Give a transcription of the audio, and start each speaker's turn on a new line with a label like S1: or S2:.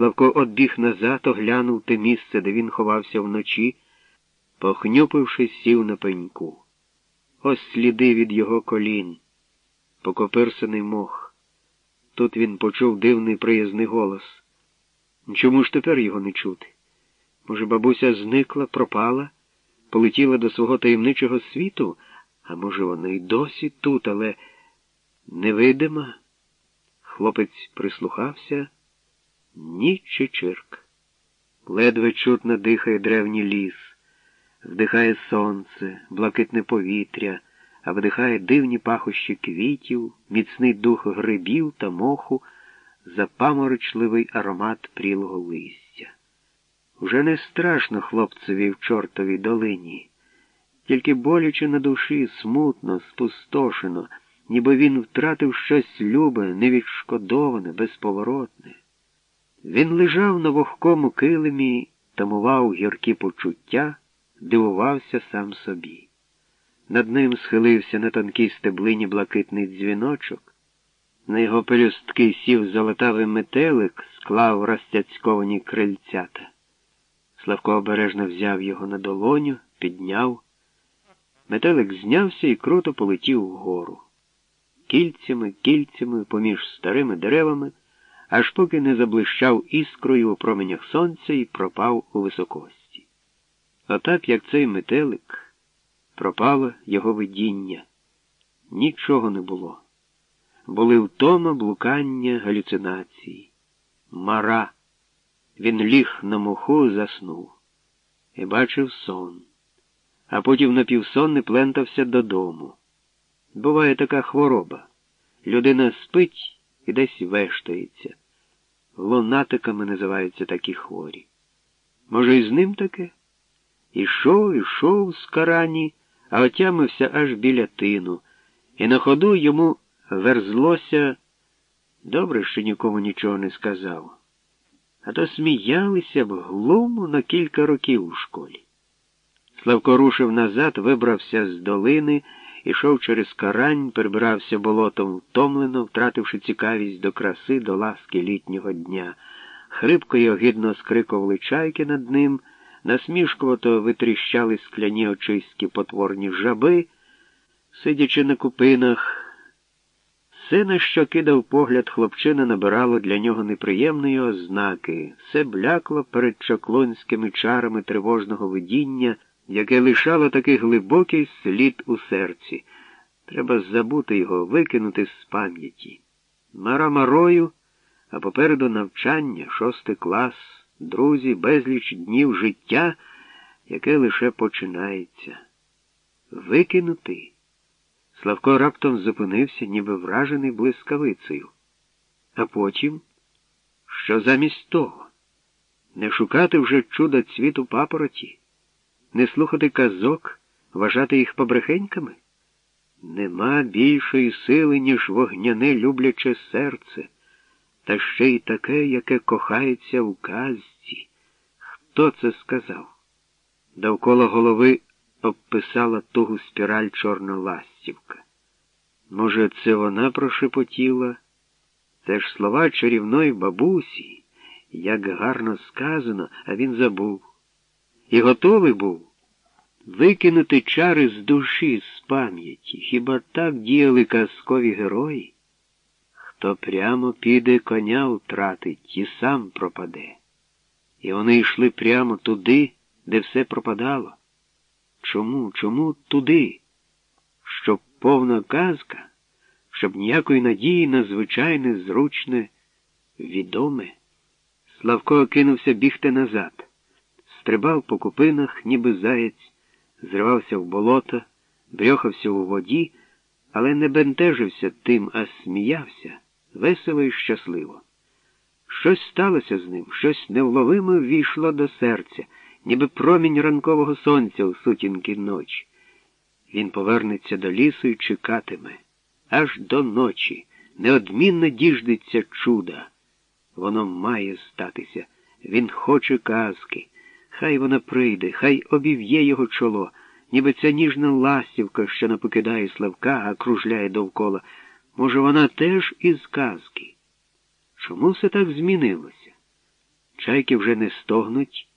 S1: Славко одбіг назад, оглянув те місце, де він ховався вночі, похнюпившись, сів на пеньку. Ось сліди від його колін, покоперсаний мох. Тут він почув дивний приязний голос. Чому ж тепер його не чути? Може, бабуся зникла, пропала, полетіла до свого таємничого світу, а може, вона й досі тут, але невидима? Хлопець прислухався. Ніч чи чирк. Ледве чутно дихає древній ліс, вдихає сонце, блакитне повітря, а вдихає дивні пахощі квітів, міцний дух грибів та моху, запаморочливий аромат прілого листя. Уже не страшно хлопцеві в чортовій долині, тільки боляче на душі, смутно, спустошено, ніби він втратив щось любе, невідшкодоване, безповоротне. Він лежав на вогкому килимі, тамував гіркі почуття, дивувався сам собі. Над ним схилився на тонкій стеблині блакитний дзвіночок. На його пелюстки сів золотавий метелик, склав розтяцьковані крильцята. Славко обережно взяв його на долоню, підняв. Метелик знявся і круто полетів вгору. Кільцями, кільцями, поміж старими деревами аж поки не заблищав іскрою у променях сонця і пропав у високості. Отак, як цей метелик, пропало його видіння. Нічого не було. Були втома, блукання, галюцинації. Мара. Він ліг на моху, заснув і бачив сон, а потім напівсонний плентався додому. Буває така хвороба. Людина спить і десь вештається. Лунатиками називаються такі хворі. Може, і з ним таке? Ішов, ішов з карані, а отямився аж біля тину, і на ходу йому верзлося добре, що нікому нічого не сказав. А то сміялися б глуму на кілька років у школі. Славко рушив назад, вибрався з долини. Ішов через карань, перебирався болотом втомлено, втративши цікавість до краси, до ласки літнього дня. Хрипко й огидно скрикували чайки над ним, насмішкувато витріщали скляні очиські потворні жаби, сидячи на купинах. Все, на що кидав погляд хлопчина, набирало для нього неприємної ознаки, все блякло перед чаклонськими чарами тривожного видіння яке лишало такий глибокий слід у серці. Треба забути його, викинути з пам'яті. Мара марою, а попереду навчання, шостий клас, друзі, безліч днів життя, яке лише починається. Викинути. Славко раптом зупинився, ніби вражений блискавицею. А потім, що замість того, не шукати вже чуда цвіту папороті не слухати казок, вважати їх побрехеньками? Нема більшої сили, ніж вогняне любляче серце, та ще й таке, яке кохається в казці. Хто це сказав? Довкола голови обписала тугу спіраль чорна ластівка. Може, це вона прошепотіла? Це ж слова чарівної бабусі, як гарно сказано, а він забув і готовий був викинути чари з душі, з пам'яті. Хіба так діяли казкові герої? Хто прямо піде коня втратить і сам пропаде. І вони йшли прямо туди, де все пропадало. Чому, чому туди? Щоб повна казка, щоб ніякої надії на звичайне, зручне, відоме. Славко кинувся бігти назад стрибав по купинах, ніби заєць, зривався в болото, брьохався у воді, але не бентежився тим, а сміявся, весело і щасливо. Щось сталося з ним, щось невловиме ввійшло до серця, ніби промінь ранкового сонця у сутінки ночі. Він повернеться до лісу і чекатиме. Аж до ночі неодмінно діждеться чуда. Воно має статися. Він хоче казки. Хай вона прийде, хай обів'є його чоло, ніби ця ніжна ластівка, що не покидає Славка, а кружляє довкола. Може, вона теж із казки? Чому все так змінилося? Чайки вже не стогнуть,